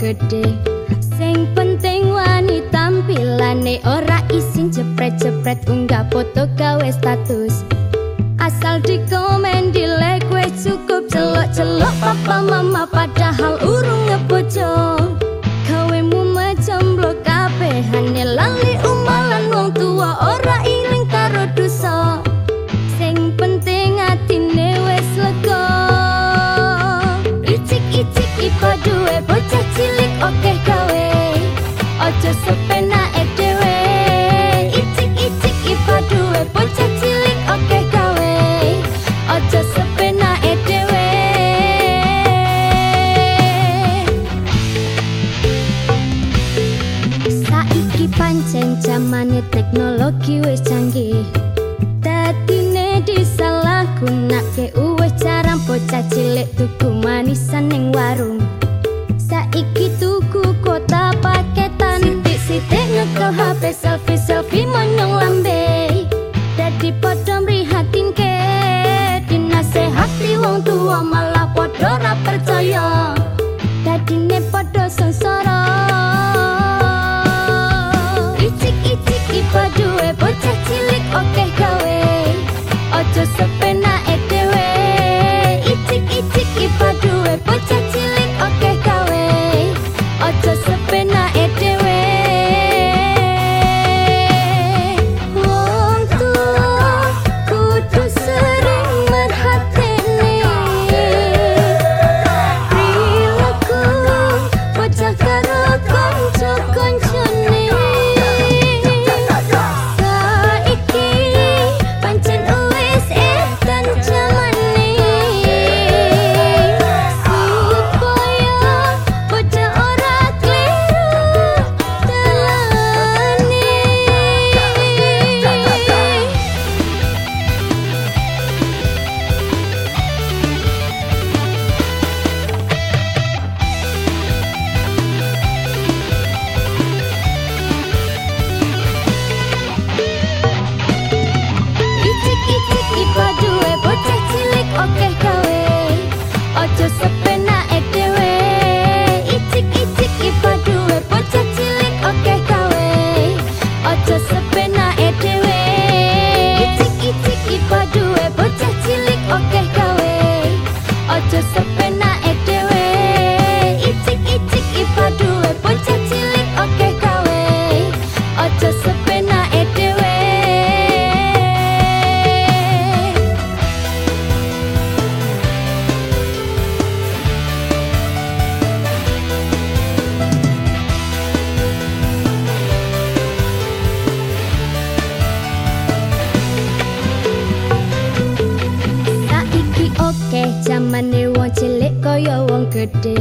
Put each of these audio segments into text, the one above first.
gedhe sing penting wani tampilane ora isin jepret-jepret unggah foto gawe status. pancen zamane teknologi wis canggih. Datine disalah gunake uwe carang bocah cilik tuku manisan ning warung. Saiki tuku kota paketan. Sitik-sitik ngekel HP selfie gede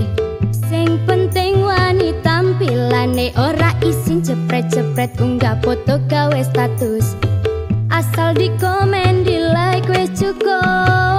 sing penting wani tampilane ora isin jepret-jepret unggah foto gawe status. Asal dikomen di like wis cukup.